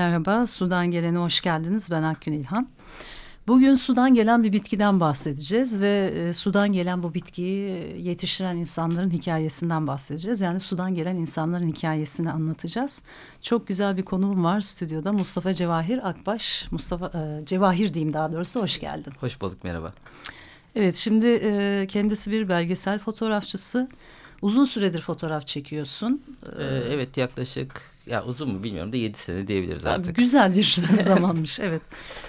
Merhaba, Sudan Gelen'e hoş geldiniz. Ben Akgün İlhan. Bugün sudan gelen bir bitkiden bahsedeceğiz ve e, sudan gelen bu bitkiyi yetiştiren insanların hikayesinden bahsedeceğiz. Yani sudan gelen insanların hikayesini anlatacağız. Çok güzel bir konuğum var stüdyoda Mustafa Cevahir Akbaş. Mustafa e, Cevahir diyeyim daha doğrusu hoş geldin. Hoş bulduk merhaba. Evet şimdi e, kendisi bir belgesel fotoğrafçısı. Uzun süredir fotoğraf çekiyorsun. Ee, evet yaklaşık ya uzun mu bilmiyorum da yedi sene diyebiliriz artık. Güzel bir zamanmış evet.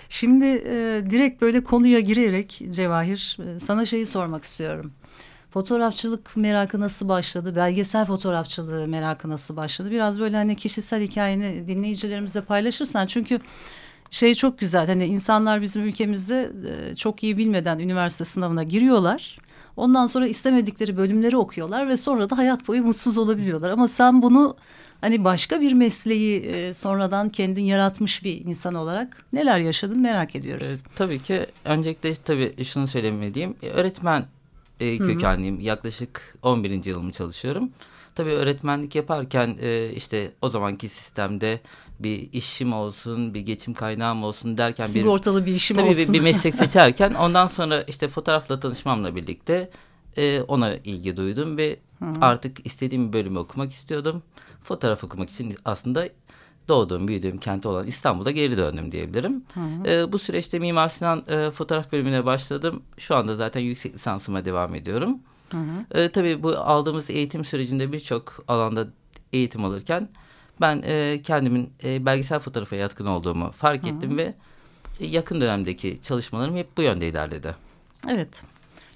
Şimdi e, direkt böyle konuya girerek Cevahir e, sana şeyi sormak istiyorum. Fotoğrafçılık merakı nasıl başladı? Belgesel fotoğrafçılığı merakı nasıl başladı? Biraz böyle hani kişisel hikayeni dinleyicilerimizle paylaşırsan çünkü şey çok güzel hani insanlar bizim ülkemizde e, çok iyi bilmeden üniversite sınavına giriyorlar. Ondan sonra istemedikleri bölümleri okuyorlar ve sonra da hayat boyu mutsuz olabiliyorlar. Ama sen bunu hani başka bir mesleği e, sonradan kendin yaratmış bir insan olarak neler yaşadın merak ediyoruz. E, tabii ki öncelikle tabii şunu söylemeliyim. E, öğretmen e, kökenliyim. Hı hı. Yaklaşık 11. yılımı çalışıyorum. Tabii öğretmenlik yaparken e, işte o zamanki sistemde bir işim olsun, bir geçim kaynağım olsun derken sigortalı bir, bir işim tabii olsun. Bir, bir meslek seçerken ondan sonra işte fotoğrafla tanışmamla birlikte e, ona ilgi duydum ve Hı artık istediğim bölümü okumak istiyordum. Fotoğraf okumak için aslında doğduğum, büyüdüğüm kenti olan İstanbul'a geri döndüm diyebilirim. Hı hı. E, bu süreçte Mimar Sinan e, fotoğraf bölümüne başladım. Şu anda zaten yüksek lisansıma devam ediyorum. Hı hı. E, tabii bu aldığımız eğitim sürecinde birçok alanda eğitim alırken ben e, kendimin e, belgesel fotoğrafa yatkın olduğumu fark ettim hı hı. ve yakın dönemdeki çalışmalarım hep bu yönde ilerledi. Evet.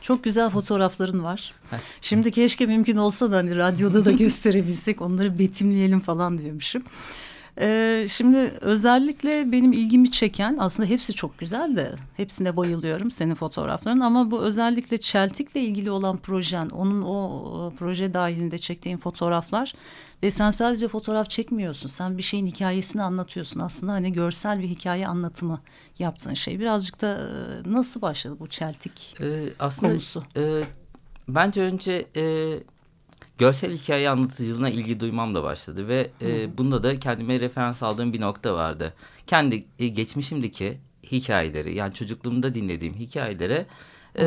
Çok güzel fotoğrafların var. Şimdi keşke mümkün olsa da hani radyoda da gösterebilsek onları betimleyelim falan diyormuşum. Ee, şimdi özellikle benim ilgimi çeken aslında hepsi çok güzel de hepsine bayılıyorum senin fotoğrafların ama bu özellikle Çeltik'le ilgili olan projen onun o proje dahilinde çektiğin fotoğraflar ve sen sadece fotoğraf çekmiyorsun sen bir şeyin hikayesini anlatıyorsun aslında hani görsel bir hikaye anlatımı yaptığın şey birazcık da e, nasıl başladı bu Çeltik ee, aslında, konusu? E, bence önce e, görsel hikaye anlatıcılığına ilgi duymam da başladı ve e, bunda da kendime referans aldığım bir nokta vardı. Kendi e, geçmişimdeki hikayeleri yani çocukluğumda dinlediğim hikayelere e,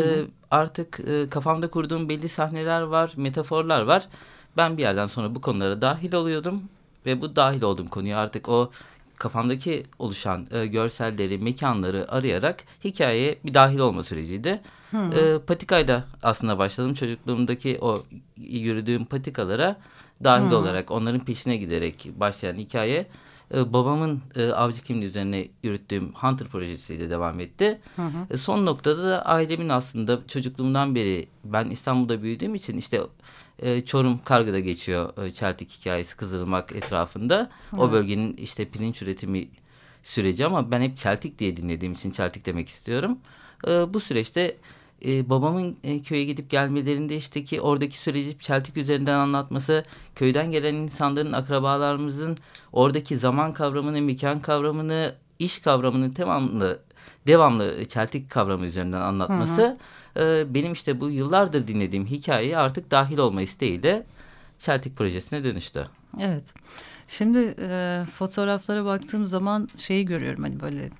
artık e, kafamda kurduğum belli sahneler var, metaforlar var. Ben bir yerden sonra bu konulara dahil oluyordum ve bu dahil olduğum konuyu artık o kafamdaki oluşan e, görselleri, mekanları arayarak hikayeye bir dahil olma süreciydi. E, patikayla aslında başladım. Çocukluğumdaki o yürüdüğüm patikalara dahil Hı. olarak onların peşine giderek başlayan hikaye e, babamın e, avcı kimliği üzerine yürüttüğüm Hunter projesiyle devam etti. Hı hı. E, son noktada da ailemin aslında çocukluğumdan beri ben İstanbul'da büyüdüğüm için işte e, Çorum Kargı'da geçiyor e, Çeltik hikayesi Kızılmak etrafında. Hı. O bölgenin işte pirinç üretimi süreci ama ben hep Çeltik diye dinlediğim için Çeltik demek istiyorum. E, bu süreçte e, babamın e, köye gidip gelmelerinde işte ki oradaki süreci Çeltik üzerinden anlatması, köyden gelen insanların, akrabalarımızın oradaki zaman kavramını, mekan kavramını, iş kavramını tamamlı, devamlı Çeltik kavramı üzerinden anlatması hı hı. E, benim işte bu yıllardır dinlediğim hikayeyi artık dahil olma isteğiyle Çeltik projesine dönüştü. Evet. Şimdi e, fotoğraflara baktığım zaman şeyi görüyorum hani böyle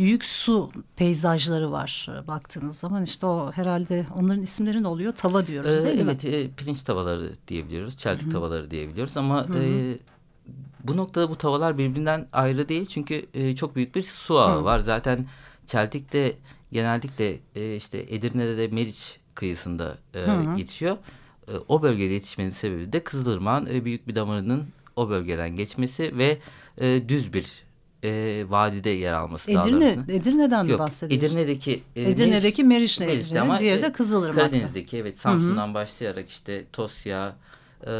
büyük su peyzajları var e, baktığınız zaman işte o herhalde onların isimleri ne oluyor? Tava diyoruz ee, değil evet, mi? Evet pirinç tavaları diyebiliyoruz. Çeltik Hı -hı. tavaları diyebiliyoruz ama Hı -hı. E, bu noktada bu tavalar birbirinden ayrı değil. Çünkü e, çok büyük bir su ağı Hı. var. Zaten Çeltik'te genellikle e, işte Edirne'de de Meriç kıyısında e, yetişiyor. E, o bölgede yetişmenin sebebi de Kızılırmak'ın e, büyük bir damarının o bölgeden geçmesi ve e, düz bir e, vadide yer alması Edirne, Edirne'den mi Yok, bahsediyorsun? Edirne'deki e, Edirne'deki Meriç Meriç'te Nehri, ama, diğeri e, de Kızılırmak'ta. Karadeniz'deki evet Samsun'dan başlayarak işte Tosya, e,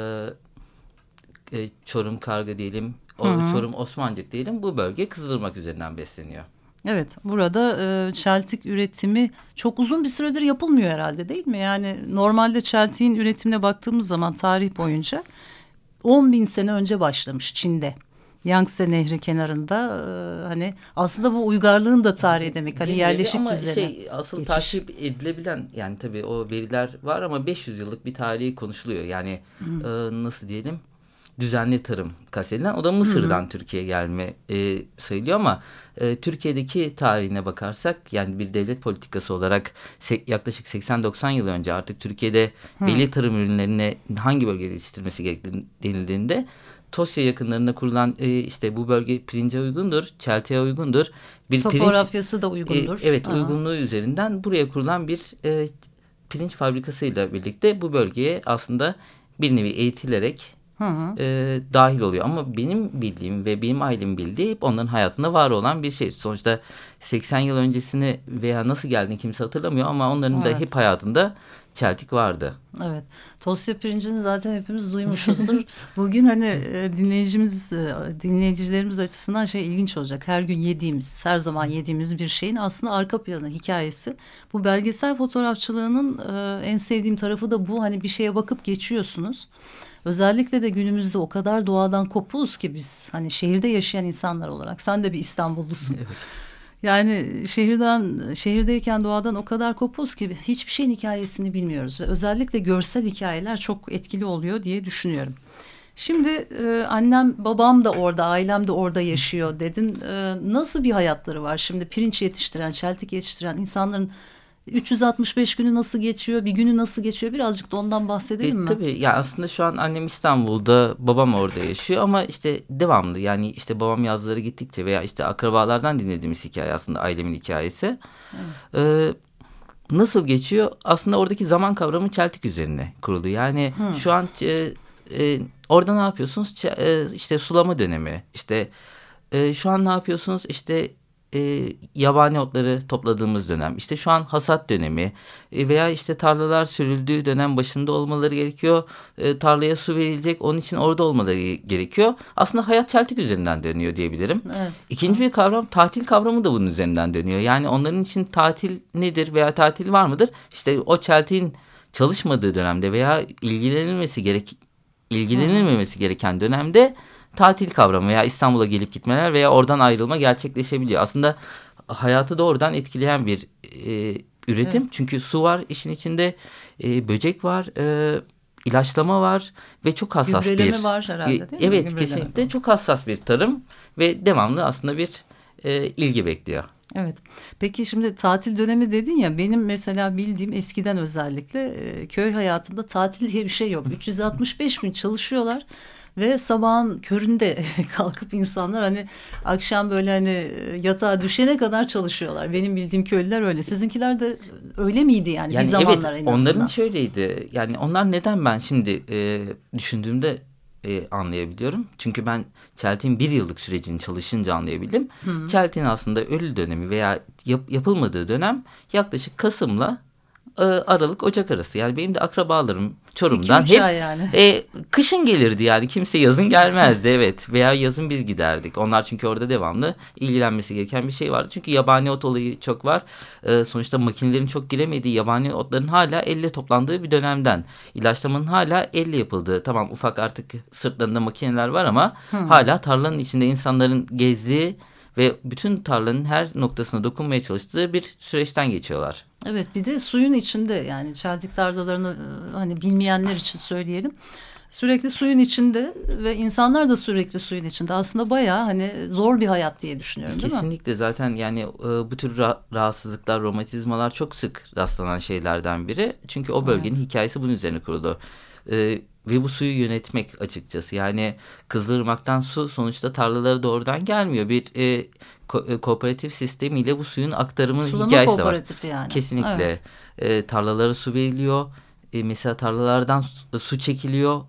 e, Çorum Karga diyelim, o, Çorum Osmancık diyelim bu bölge Kızılırmak üzerinden besleniyor. Evet burada e, çeltik üretimi çok uzun bir süredir yapılmıyor herhalde değil mi? Yani normalde çeltiğin üretimine baktığımız zaman tarih boyunca 10 bin sene önce başlamış Çin'de. Yangtze Nehri kenarında e, hani aslında bu uygarlığın da tarihi demek hani yerleşik ama düzene. şey asıl geçiş. takip edilebilen yani tabii o veriler var ama 500 yıllık bir tarihi konuşuluyor. Yani e, nasıl diyelim düzenli tarım kastedilen o da Mısır'dan Türkiye'ye gelme e, sayılıyor ama e, Türkiye'deki tarihine bakarsak yani bir devlet politikası olarak se- yaklaşık 80-90 yıl önce artık Türkiye'de belli tarım ürünlerine hangi bölgede yetiştirilmesi gerektiğini denildiğinde Tosya yakınlarında kurulan e, işte bu bölge pirince uygundur, çeltiğe uygundur. Bir pirinç- Topografyası da uygundur. e, evet Aha. uygunluğu üzerinden buraya kurulan bir e, pirinç fabrikasıyla birlikte bu bölgeye aslında bir nevi eğitilerek Hı hı. e, dahil oluyor. Ama benim bildiğim ve benim ailemin bildiği hep onların hayatında var olan bir şey. Sonuçta 80 yıl öncesini veya nasıl geldiğini kimse hatırlamıyor ama onların da Evet. hep hayatında çeltik vardı. Evet. Tosya pirincini zaten hepimiz duymuşuzdur. Bugün hani e, dinleyicimiz, e, dinleyicilerimiz açısından şey ilginç olacak. Her gün yediğimiz, her zaman yediğimiz bir şeyin aslında arka planı, hikayesi. Bu belgesel fotoğrafçılığının e, en sevdiğim tarafı da bu. Hani bir şeye bakıp geçiyorsunuz. Özellikle de günümüzde o kadar doğadan kopuğuz ki biz. Hani şehirde yaşayan insanlar olarak. Sen de bir İstanbullusun. Yani şehirden şehirdeyken doğadan o kadar kopuz ki hiçbir şeyin hikayesini bilmiyoruz ve özellikle görsel hikayeler çok etkili oluyor diye düşünüyorum. Şimdi e, annem babam da orada ailem de orada yaşıyor dedin. E, nasıl bir hayatları var şimdi pirinç yetiştiren çeltik yetiştiren insanların 365 günü nasıl geçiyor bir günü nasıl geçiyor birazcık da ondan bahsedelim E, mi? tabii ya aslında şu an annem İstanbul'da babam orada yaşıyor ama işte devamlı yani işte babam yazları gittikçe veya işte akrabalardan dinlediğimiz hikaye aslında ailemin hikayesi. Ee, nasıl geçiyor? Aslında oradaki zaman kavramı çeltik üzerine kuruldu. Yani şu an e, e, orada ne yapıyorsunuz? Ç- e, işte sulama dönemi işte e, şu an ne yapıyorsunuz? İşte e, yabani otları topladığımız dönem. İşte şu an hasat dönemi e, veya işte tarlalar sürüldüğü dönem başında olmaları gerekiyor. E, tarlaya su verilecek onun için orada olmaları gerekiyor. Aslında hayat çeltik üzerinden dönüyor diyebilirim. Evet. İkinci bir kavram tatil kavramı da bunun üzerinden dönüyor. Yani onların için tatil nedir veya tatil var mıdır? İşte o çeltiğin çalışmadığı dönemde veya ilgilenilmesi gerek ilgilenilmemesi gereken dönemde tatil kavramı veya İstanbul'a gelip gitmeler veya oradan ayrılma gerçekleşebiliyor. Aslında hayatı doğrudan etkileyen bir e, üretim. Çünkü su var işin içinde, e, böcek var, e, ilaçlama var ve çok hassas Gübreleme bir. var herhalde, değil mi? Evet Gübreleme. kesinlikle çok hassas bir tarım ve devamlı aslında bir e, ilgi bekliyor. Evet. Peki şimdi tatil dönemi dedin ya benim mesela bildiğim eskiden özellikle e, köy hayatında tatil diye bir şey yok. 365 gün çalışıyorlar ve sabahın köründe kalkıp insanlar hani akşam böyle hani e, yatağa düşene kadar çalışıyorlar. Benim bildiğim köylüler öyle. Sizinkiler de öyle miydi yani, Yani bir zamanlar evet en azından? onların şöyleydi. Yani onlar neden ben şimdi e, düşündüğümde e, anlayabiliyorum. Çünkü ben Çeltik'in bir yıllık sürecini çalışınca anlayabildim. Çeltik'in aslında ölü dönemi veya yap- yapılmadığı dönem yaklaşık Kasım'la Aralık Ocak arası. Yani benim de akrabalarım Çorum'dan hep yani. e, kışın gelirdi yani kimse yazın gelmezdi evet veya yazın biz giderdik. Onlar çünkü orada devamlı ilgilenmesi gereken bir şey vardı. Çünkü yabani ot olayı çok var. E, sonuçta makinelerin çok giremediği yabani otların hala elle toplandığı bir dönemden. İlaçlamanın hala elle yapıldığı. Tamam ufak artık sırtlarında makineler var ama hala tarlanın içinde insanların gezdiği ve bütün tarlanın her noktasına dokunmaya çalıştığı bir süreçten geçiyorlar. Evet bir de suyun içinde yani çeltik tarlalarını e, hani bilmeyenler için söyleyelim. Sürekli suyun içinde ve insanlar da sürekli suyun içinde. Aslında bayağı hani zor bir hayat diye düşünüyorum değil mi? Kesinlikle zaten yani e, bu tür ra- rahatsızlıklar, romatizmalar çok sık rastlanan şeylerden biri. Çünkü o bölgenin hikayesi bunun üzerine kurulu. E, ve bu suyu yönetmek açıkçası. Yani Kızılırmak'tan su sonuçta tarlalara doğrudan gelmiyor. Bir e, ko- e, kooperatif sistemiyle bu suyun aktarımı Sulama hikayesi de var. yani. Kesinlikle. Evet. E, tarlalara su veriliyor. E, mesela tarlalardan su, su çekiliyor.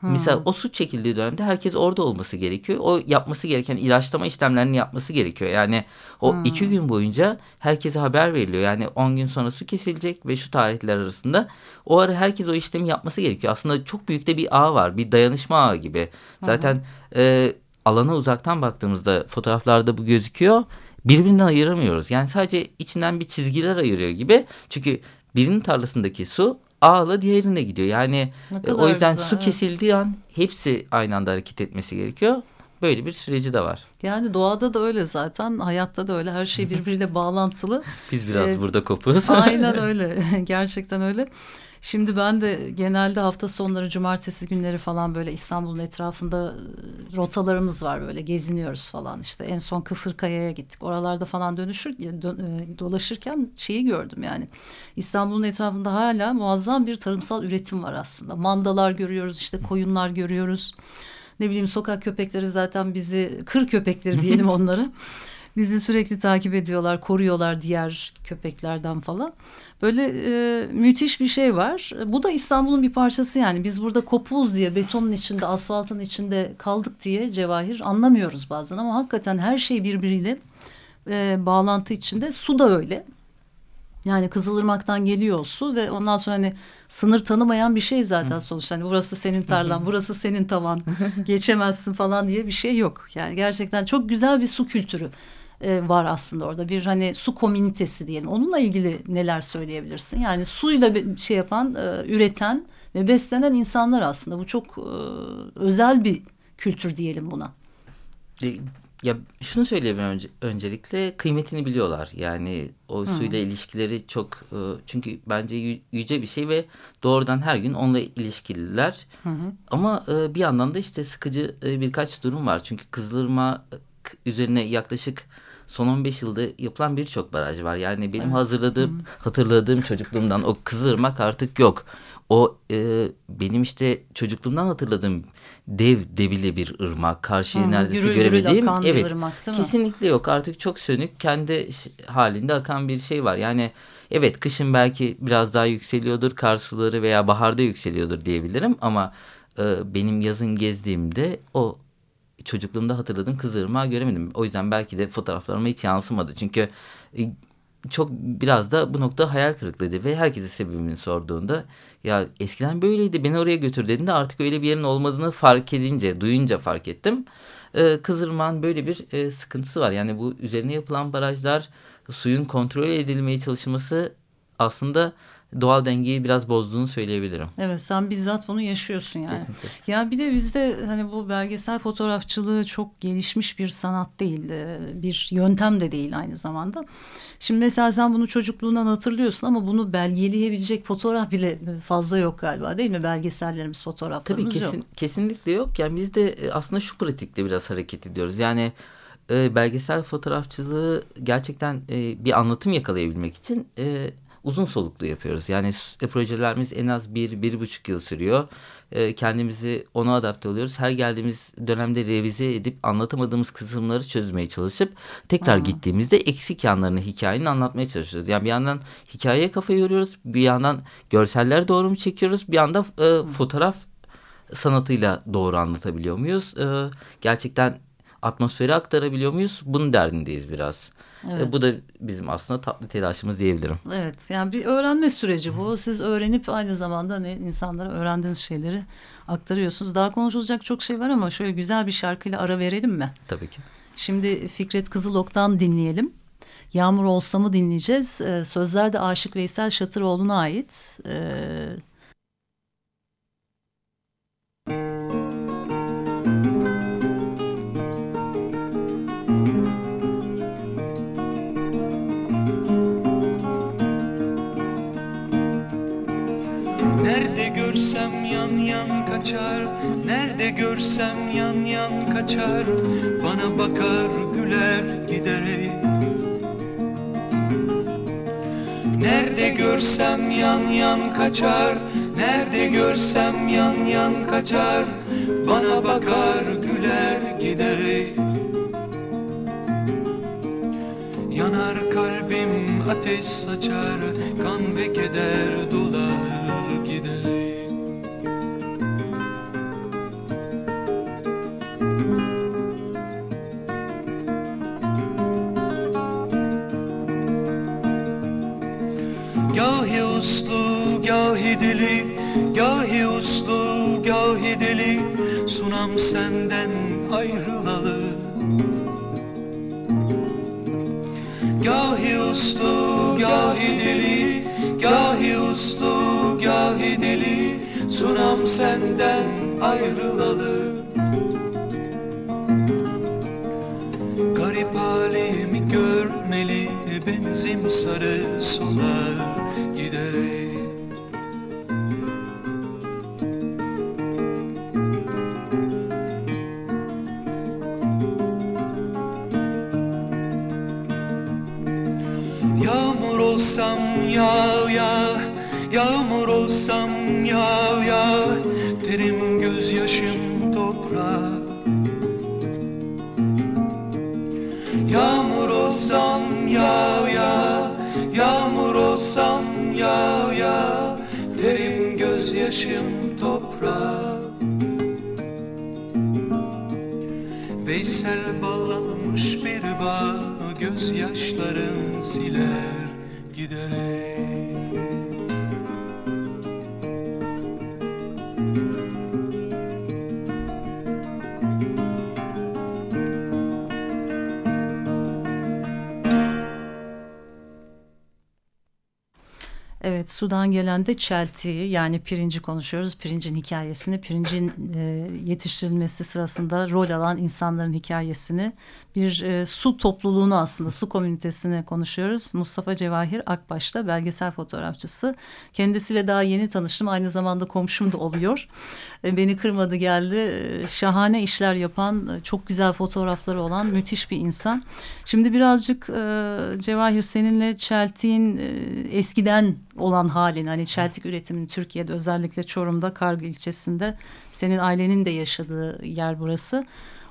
Hmm. Mesela o su çekildiği dönemde herkes orada olması gerekiyor. O yapması gereken ilaçlama işlemlerini yapması gerekiyor. Yani o hmm. iki gün boyunca herkese haber veriliyor. Yani on gün sonra su kesilecek ve şu tarihler arasında o ara herkes o işlemi yapması gerekiyor. Aslında çok büyük de bir ağ var. Bir dayanışma ağı gibi. Zaten hmm. e, alana uzaktan baktığımızda fotoğraflarda bu gözüküyor. Birbirinden ayıramıyoruz. Yani sadece içinden bir çizgiler ayırıyor gibi. Çünkü birinin tarlasındaki su ağla diğerine gidiyor. Yani e, o yüzden güzel, su evet. kesildiği an hepsi aynı anda hareket etmesi gerekiyor. Böyle bir süreci de var. Yani doğada da öyle zaten. Hayatta da öyle. Her şey birbiriyle bağlantılı. Biz biraz ee, burada kopuz. aynen öyle. Gerçekten öyle. Şimdi ben de genelde hafta sonları cumartesi günleri falan böyle İstanbul'un etrafında e, rotalarımız var. Böyle geziniyoruz falan. İşte en son Kısırkaya'ya gittik. Oralarda falan dönüşür dö, e, dolaşırken şeyi gördüm yani. İstanbul'un etrafında hala muazzam bir tarımsal üretim var aslında. Mandalar görüyoruz işte koyunlar görüyoruz. Ne bileyim sokak köpekleri zaten bizi kır köpekleri diyelim onlara Bizi sürekli takip ediyorlar, koruyorlar diğer köpeklerden falan. Böyle e, müthiş bir şey var. Bu da İstanbul'un bir parçası yani. Biz burada kopuz diye betonun içinde, asfaltın içinde kaldık diye Cevahir anlamıyoruz bazen. Ama hakikaten her şey birbiriyle e, bağlantı içinde. Su da öyle. Yani Kızılırmak'tan geliyor su ve ondan sonra hani sınır tanımayan bir şey zaten sonuçta. Hani burası senin tarlan, burası senin tavan, geçemezsin falan diye bir şey yok. Yani gerçekten çok güzel bir su kültürü e, var aslında orada bir hani su komünitesi diyelim. Onunla ilgili neler söyleyebilirsin? Yani suyla şey yapan, e, üreten ve beslenen insanlar aslında. Bu çok e, özel bir kültür diyelim buna. Ya şunu söyleyebilirim önce, öncelikle kıymetini biliyorlar. Yani o hmm. suyla ilişkileri çok e, çünkü bence yüce bir şey ve doğrudan her gün onunla ilişkililer. Hı Ama e, bir yandan da işte sıkıcı e, birkaç durum var. Çünkü Kızılırmak üzerine yaklaşık son 15 yılda yapılan birçok baraj var. Yani benim evet. hazırladığım, Hı. hatırladığım çocukluğumdan o Kızılırmak artık yok. O e, benim işte çocukluğumdan hatırladığım dev debili bir ırmak. Karşıyı Hı, neredeyse göremediğim. Evet. Irmak, kesinlikle yok. Artık çok sönük kendi halinde akan bir şey var. Yani evet kışın belki biraz daha yükseliyordur kar suları veya baharda yükseliyordur diyebilirim ama e, benim yazın gezdiğimde o çocukluğumda hatırladığım Kızılırmak'ı göremedim. O yüzden belki de fotoğraflarıma hiç yansımadı. Çünkü e, çok biraz da bu nokta hayal kırıklığıydı ve herkese sebebini sorduğunda ya eskiden böyleydi beni oraya götür dediğinde artık öyle bir yerin olmadığını fark edince duyunca fark ettim. Ee, böyle bir e, sıkıntısı var yani bu üzerine yapılan barajlar suyun kontrol edilmeye çalışılması aslında doğal dengeyi biraz bozduğunu söyleyebilirim. Evet sen bizzat bunu yaşıyorsun yani. Kesinlikle. Ya bir de bizde hani bu belgesel fotoğrafçılığı çok gelişmiş bir sanat değil, e, bir yöntem de değil aynı zamanda. Şimdi mesela sen bunu çocukluğundan hatırlıyorsun ama bunu belgeleyebilecek fotoğraf bile fazla yok galiba değil mi? Belgesellerimiz, fotoğraflarımız Tabii kesin, yok. kesinlikle yok. Yani biz de e, aslında şu pratikte biraz hareket ediyoruz. Yani e, belgesel fotoğrafçılığı gerçekten e, bir anlatım yakalayabilmek için e, uzun soluklu yapıyoruz. Yani e, projelerimiz en az bir, bir buçuk yıl sürüyor. E, kendimizi ona adapte oluyoruz. Her geldiğimiz dönemde revize edip anlatamadığımız kısımları çözmeye çalışıp tekrar Aa. gittiğimizde eksik yanlarını hikayenin anlatmaya çalışıyoruz. Yani bir yandan hikayeye kafa yoruyoruz. Bir yandan görseller doğru mu çekiyoruz? Bir yandan e, fotoğraf sanatıyla doğru anlatabiliyor muyuz? E, gerçekten atmosferi aktarabiliyor muyuz? Bunun derdindeyiz biraz. Evet. E, bu da bizim aslında tatlı telaşımız diyebilirim. Evet yani bir öğrenme süreci bu. Siz öğrenip aynı zamanda hani insanlara öğrendiğiniz şeyleri aktarıyorsunuz. Daha konuşulacak çok şey var ama şöyle güzel bir şarkıyla ara verelim mi? Tabii ki. Şimdi Fikret Kızılok'tan dinleyelim. Yağmur Olsam'ı dinleyeceğiz. Ee, sözler de Aşık Veysel Şatıroğlu'na ait. Ee, görsem yan yan kaçar Nerede görsem yan yan kaçar Bana bakar güler giderek. Nerede görsem yan yan kaçar Nerede görsem yan yan kaçar Bana bakar güler giderek. Yanar kalbim ateş saçar Kan ve keder dolar giderim Gahi uslu, deli, gahi uslu, gahi deli. Sunam senden ayrılalı. Gahi uslu, gahi Senden ayrılalı. Garip halimi görmeli Benzim sarı solar giderek Yağmur olsam yağ yağ Yağmur olsam yağ yağ Terim gözyaşım toprağa Yağmur olsam yağ yağ Yağmur olsam yağ yağ Terim gözyaşım toprağa Veysel bağlanmış bir bağ Gözyaşların siler giderek Evet sudan gelen de çeltiği yani pirinci konuşuyoruz. Pirincin hikayesini, pirincin e, yetiştirilmesi sırasında rol alan insanların hikayesini bir e, su topluluğunu aslında su komünitesini konuşuyoruz. Mustafa Cevahir Akbaş'ta belgesel fotoğrafçısı. Kendisiyle daha yeni tanıştım. Aynı zamanda komşum da oluyor. E, beni kırmadı geldi. E, şahane işler yapan, e, çok güzel fotoğrafları olan müthiş bir insan. Şimdi birazcık e, Cevahir seninle çeltiğin e, eskiden olan halin hani çeltik üretiminin Türkiye'de özellikle Çorum'da Kargı ilçesinde senin ailenin de yaşadığı yer burası.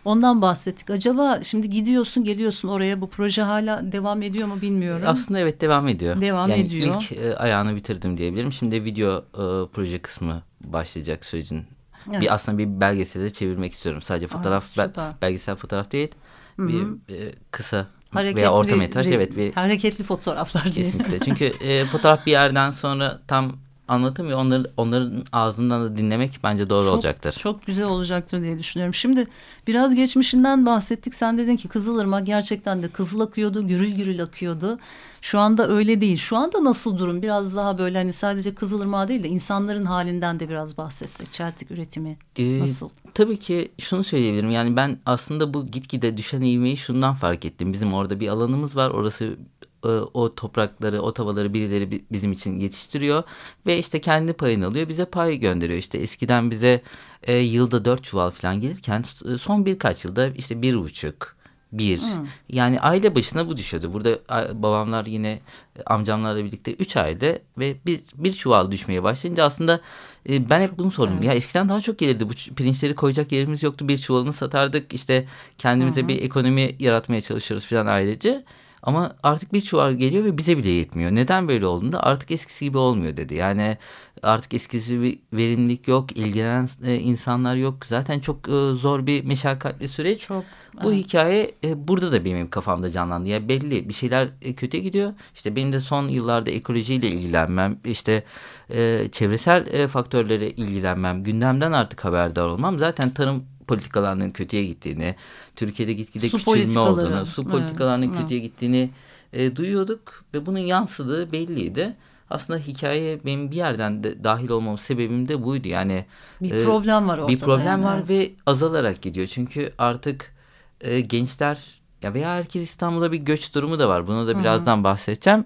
Ondan bahsettik. Acaba şimdi gidiyorsun geliyorsun oraya bu proje hala devam ediyor mu bilmiyorum. Aslında evet devam ediyor. Devam yani ediyor. İlk e, ayağını bitirdim diyebilirim. Şimdi video e, proje kısmı başlayacak sürecin. Evet. Bir aslında bir belgesele çevirmek istiyorum. Sadece fotoğraf be- süper. belgesel fotoğraf değil. Bir e, kısa Hareketli, veya orta metraj re- evet bir hareketli fotoğraflar diye. kesinlikle. Çünkü e, fotoğraf bir yerden sonra tam anlatamıyor. Onları onların ağzından da dinlemek bence doğru Çok- olacaktır. Çok güzel olacaktır diye düşünüyorum. Şimdi biraz geçmişinden bahsettik. Sen dedin ki Kızılırmak gerçekten de kızıl akıyordu, gürül gürül akıyordu. Şu anda öyle değil. Şu anda nasıl durum? Biraz daha böyle hani sadece Kızılırmak değil de insanların halinden de biraz bahsetsek. Çeltik üretimi Ee, nasıl? Tabii ki şunu söyleyebilirim. Yani ben aslında bu gitgide düşen ivmeyi şundan fark ettim. Bizim orada bir alanımız var. Orası e, o toprakları, o tavaları birileri bi- bizim için yetiştiriyor. Ve işte kendi payını alıyor. Bize pay gönderiyor. İşte eskiden bize e, yılda dört çuval falan gelirken e, son birkaç yılda işte bir buçuk, bir. Yani aile başına bu düşüyordu. Burada babamlar yine e, amcamlarla birlikte üç ayda ve bir, bir çuval düşmeye başlayınca aslında e, ben hep bunu sordum. Ya eskiden daha çok gelirdi. Bu pirinçleri koyacak yerimiz yoktu. Bir çuvalını satardık. İşte kendimize bir ekonomi yaratmaya çalışıyoruz falan ailece. Ama artık bir çuval geliyor ve bize bile yetmiyor. Neden böyle olduğunda artık eskisi gibi olmuyor dedi. Yani artık eskisi bir verimlilik yok, ilgilenen e, insanlar yok. Zaten çok e, zor bir meşakkatli süreç. Çok, Bu hikaye e, burada da benim kafamda canlandı. Ya belli bir şeyler e, kötüye gidiyor. İşte benim de son yıllarda ekolojiyle ilgilenmem, işte e, çevresel e, faktörlere ilgilenmem, gündemden artık haberdar olmam. Zaten tarım politikalarının kötüye gittiğini, Türkiye'de gitgide Su küçülme olduğunu, su politikalarının evet. kötüye gittiğini e, duyuyorduk ve bunun yansıdığı belliydi. Aslında hikayeye benim bir yerden de dahil olmam sebebim de buydu. Yani Bir e, problem var ortada. bir problem yani. var ve azalarak gidiyor. Çünkü artık e, gençler ya veya herkes İstanbul'da bir göç durumu da var. Bunu da birazdan bahsedeceğim.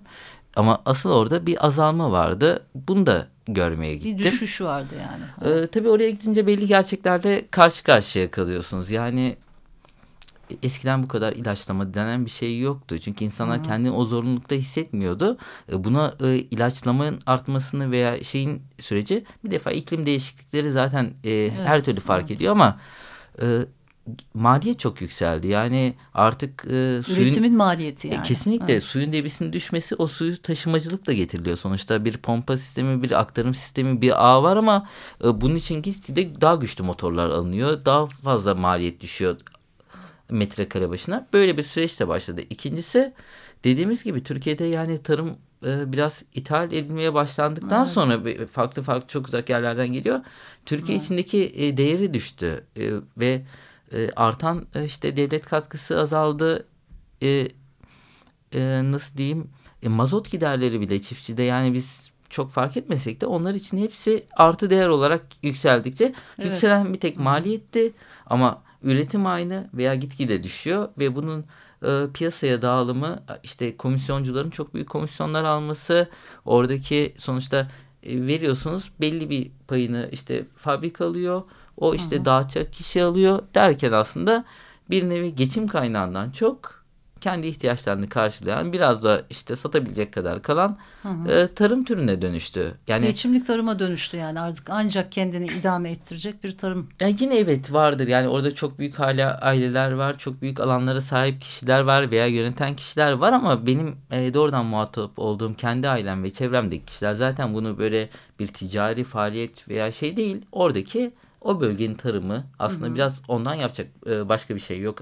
Ama asıl orada bir azalma vardı. Bunu da görmeye Bir gittim. düşüş vardı yani. Ee, tabii oraya gidince belli gerçeklerle karşı karşıya kalıyorsunuz. Yani eskiden bu kadar ilaçlama denen bir şey yoktu. Çünkü insanlar kendini o zorunlulukta hissetmiyordu. Ee, Buna e, ilaçlamanın artmasını veya şeyin süreci bir defa iklim değişiklikleri zaten e, her türlü fark ediyor ama e, maliyet çok yükseldi. Yani artık e, suyun Üretimin maliyeti e, yani. Kesinlikle Evet. suyun debisinin düşmesi o suyu taşımacılıkla getiriliyor. Sonuçta bir pompa sistemi, bir aktarım sistemi, bir ağ var ama e, bunun için gitgide daha güçlü motorlar alınıyor. Daha fazla maliyet düşüyor metrekare başına. Böyle bir süreç de başladı. İkincisi dediğimiz gibi Türkiye'de yani tarım e, biraz ithal edilmeye başlandıktan Evet. sonra farklı farklı çok uzak yerlerden geliyor. Türkiye Evet. içindeki e, değeri düştü E, ve e, artan e, işte devlet katkısı azaldı. E, e, nasıl diyeyim? E, mazot giderleri bile çiftçide yani biz çok fark etmesek de onlar için hepsi artı değer olarak yükseldikçe Evet. yükselen bir tek maliyetti ama üretim aynı veya gitgide düşüyor ve bunun e, piyasaya dağılımı işte komisyoncuların çok büyük komisyonlar alması oradaki sonuçta e, veriyorsunuz belli bir payını işte fabrika alıyor o işte dağıtacak kişi alıyor. Derken aslında bir nevi geçim kaynağından çok kendi ihtiyaçlarını karşılayan biraz da işte satabilecek kadar kalan e, tarım türüne dönüştü. Yani Geçimlik tarıma dönüştü yani. Artık ancak kendini idame ettirecek bir tarım. Ya yine evet vardır. Yani orada çok büyük hala aileler var çok büyük alanlara sahip kişiler var veya yöneten kişiler var ama benim e, doğrudan muhatap olduğum kendi ailem ve çevremdeki kişiler zaten bunu böyle bir ticari faaliyet veya şey değil. Oradaki o bölgenin tarımı aslında biraz ondan yapacak e, başka bir şey yok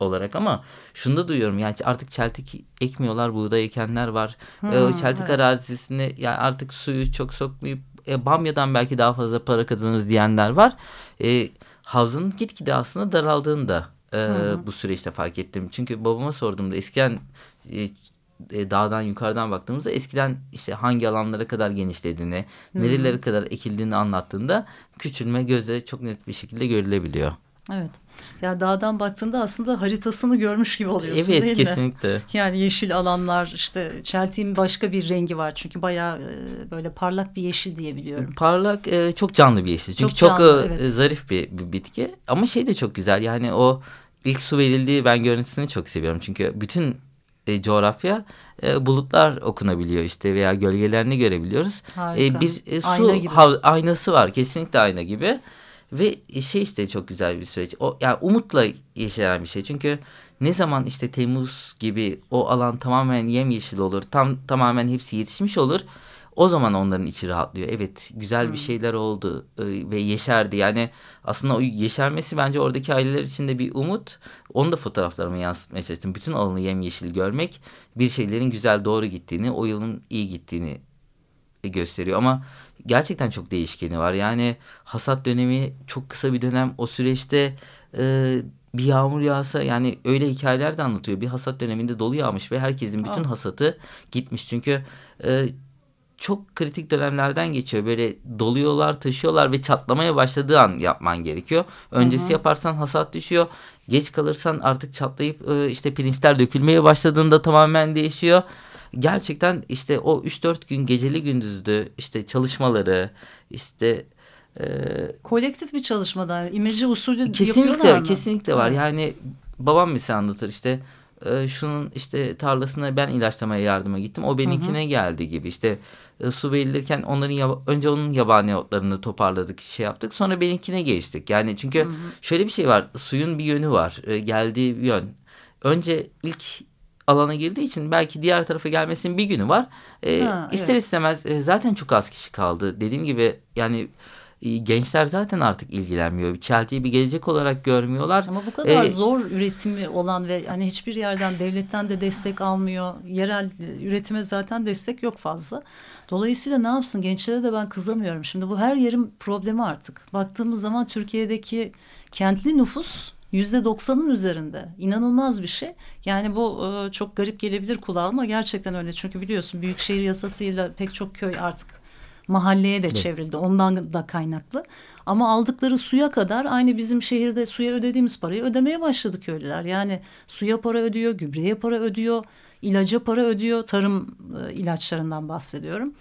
olarak ama şunu da duyuyorum yani artık çeltik ekmiyorlar buğday ekenler var. E, o çeltik evet. arazisini yani artık suyu çok sokmayıp e, bamyadan belki daha fazla para kazanırız diyenler var. E, havzanın gitgide aslında daraldığını da e, bu süreçte fark ettim. Çünkü babama sorduğumda eskiden e, e, dağdan yukarıdan baktığımızda eskiden işte hangi alanlara kadar genişlediğini, nerelere kadar ekildiğini anlattığında küçülme gözle çok net bir şekilde görülebiliyor. Evet. Ya dağdan baktığında aslında haritasını görmüş gibi oluyorsun evet değil mi? kesinlikle. Yani yeşil alanlar işte çeltiğin başka bir rengi var. Çünkü bayağı e, böyle parlak bir yeşil diye biliyorum. Parlak e, çok canlı bir yeşil. Çünkü Çok çok, canlı, e, evet. zarif bir, bir bitki. Ama şey de çok güzel. Yani o ilk su verildiği ben görüntüsünü çok seviyorum. Çünkü bütün e, coğrafya e, bulutlar okunabiliyor işte veya gölgelerini görebiliyoruz. Harika. E, bir e, su Ayna gibi. hav- aynası var. Kesinlikle ayna gibi. Ve şey işte çok güzel bir süreç. O yani umutla yeşeren bir şey. Çünkü ne zaman işte Temmuz gibi o alan tamamen yemyeşil olur. Tam tamamen hepsi yetişmiş olur. O zaman onların içi rahatlıyor. Evet güzel bir şeyler oldu e, ve yeşerdi. Yani aslında o yeşermesi bence oradaki aileler için de bir umut. Onu da fotoğraflarıma yansıtmaya çalıştım. Bütün alanı yemyeşil görmek bir şeylerin güzel doğru gittiğini, o yılın iyi gittiğini gösteriyor ama gerçekten çok değişkeni var. Yani hasat dönemi çok kısa bir dönem. O süreçte e, bir yağmur yağsa yani öyle hikayeler de anlatıyor. Bir hasat döneminde dolu yağmış ve herkesin bütün Aa. hasatı gitmiş. Çünkü e, çok kritik dönemlerden geçiyor. Böyle doluyorlar, taşıyorlar ve çatlamaya başladığı an yapman gerekiyor. Öncesi yaparsan hasat düşüyor. Geç kalırsan artık çatlayıp e, işte pirinçler dökülmeye başladığında tamamen değişiyor. Gerçekten işte o 3-4 gün geceli gündüzdü işte çalışmaları işte e, Kolektif bir çalışmada imece usulü yapıyorlar kesinlikle mı? kesinlikle var. Yani babam mesela anlatır işte e, şunun işte tarlasına ben ilaçlamaya yardıma gittim. O benimkine geldi gibi işte e, su verilirken onların yaba- önce onun yabani otlarını toparladık şey yaptık. Sonra benimkine geçtik. Yani çünkü şöyle bir şey var. Suyun bir yönü var. e, geldiği yön. Önce ilk alana girdiği için belki diğer tarafa gelmesinin bir günü var. E, Ha, ister evet. istemez e, zaten çok az kişi kaldı. Dediğim gibi yani gençler zaten artık ilgilenmiyor. Çeltiği bir gelecek olarak görmüyorlar. Ama bu kadar E, zor üretimi olan ve hani hiçbir yerden devletten de destek almıyor. Yerel e, üretime zaten destek yok fazla. Dolayısıyla ne yapsın gençlere de ben kızamıyorum. Şimdi bu her yerin problemi artık. Baktığımız zaman Türkiye'deki kentli nüfus yüzde doksanın üzerinde. İnanılmaz bir şey. Yani bu e, çok garip gelebilir kulağa ama gerçekten öyle. Çünkü biliyorsun büyükşehir yasasıyla pek çok köy artık mahalleye de çevrildi. Ondan da kaynaklı. Ama aldıkları suya kadar aynı bizim şehirde suya ödediğimiz parayı ödemeye başladı köylüler. Yani suya para ödüyor, gübreye para ödüyor, ilaca para ödüyor. Tarım e, ilaçlarından bahsediyorum.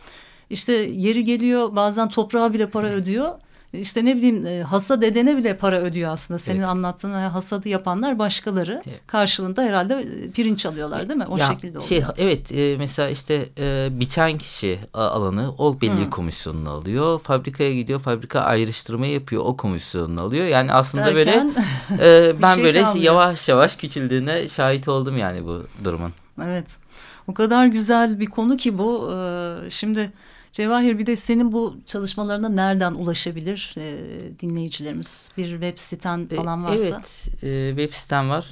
İşte yeri geliyor bazen toprağa bile para ödüyor. İşte ne bileyim e, hasat edene bile para ödüyor aslında. Senin Evet. anlattığın e, hasadı yapanlar başkaları. Evet. Karşılığında herhalde e, pirinç alıyorlar değil mi? O Ya, şekilde oluyor. Şey, evet e, mesela işte e, biçen kişi alanı o belli bir komisyonunu alıyor. Fabrikaya gidiyor fabrika ayrıştırma yapıyor o komisyonunu alıyor. Yani aslında Derken, böyle e, ben şey böyle kalmıyor. yavaş yavaş küçüldüğüne şahit oldum yani bu durumun. Evet. O kadar güzel bir konu ki bu. Şimdi Cevahir bir de senin bu çalışmalarına nereden ulaşabilir e, dinleyicilerimiz? Bir web siten falan varsa. Evet e, web sitem var.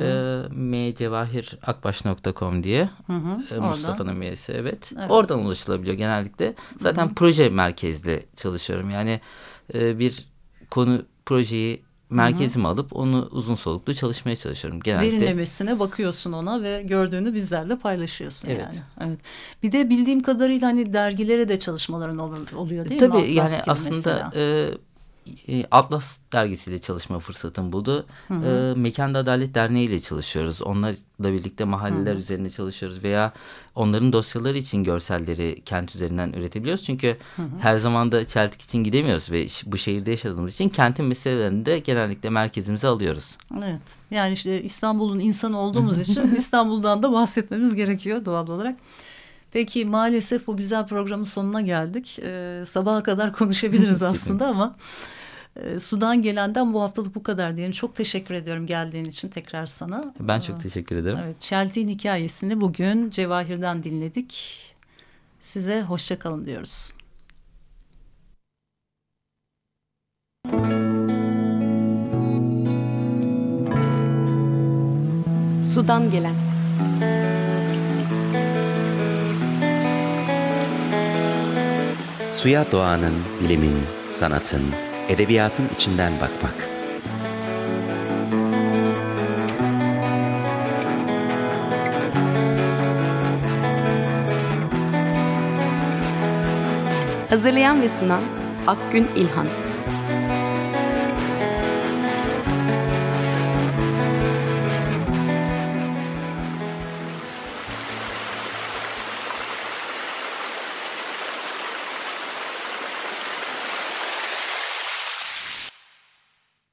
E, mcevahirakbaş.com diye. Hı hı, E. Mustafa'nın üyesi evet. Evet. Oradan ulaşılabiliyor genellikle. Zaten proje merkezli çalışıyorum. Yani e, bir konu projeyi merkezime alıp onu uzun soluklu çalışmaya çalışıyorum genellikle. Derinlemesine bakıyorsun ona ve gördüğünü bizlerle paylaşıyorsun Evet. yani. Evet. Bir de bildiğim kadarıyla hani dergilere de çalışmaların ol- oluyor değil mi? Tabii yani aslında mesela. e, Atlas dergisiyle çalışma fırsatım buldu. E, Mekanda Adalet Derneği ile çalışıyoruz. Onlarla birlikte mahalleler üzerinde çalışıyoruz veya onların dosyaları için görselleri kent üzerinden üretebiliyoruz. Çünkü her zaman da Çeltik için gidemiyoruz ve bu şehirde yaşadığımız için kentin meselelerini de genellikle merkezimize alıyoruz. Evet. Yani işte İstanbul'un insanı olduğumuz için İstanbul'dan da bahsetmemiz gerekiyor doğal olarak. Peki maalesef bu güzel programın sonuna geldik. Ee, sabaha kadar konuşabiliriz aslında ama e, Sudan gelenden bu haftalık bu kadar diyelim. Çok teşekkür ediyorum geldiğin için tekrar sana. Ben çok teşekkür ederim. Evet, Çeltik'in hikayesini bugün Cevahir'den dinledik. Size hoşça kalın diyoruz. Sudan gelen. Suya doğanın, bilimin, sanatın, edebiyatın içinden bakmak. Hazırlayan ve sunan Akgün İlhan.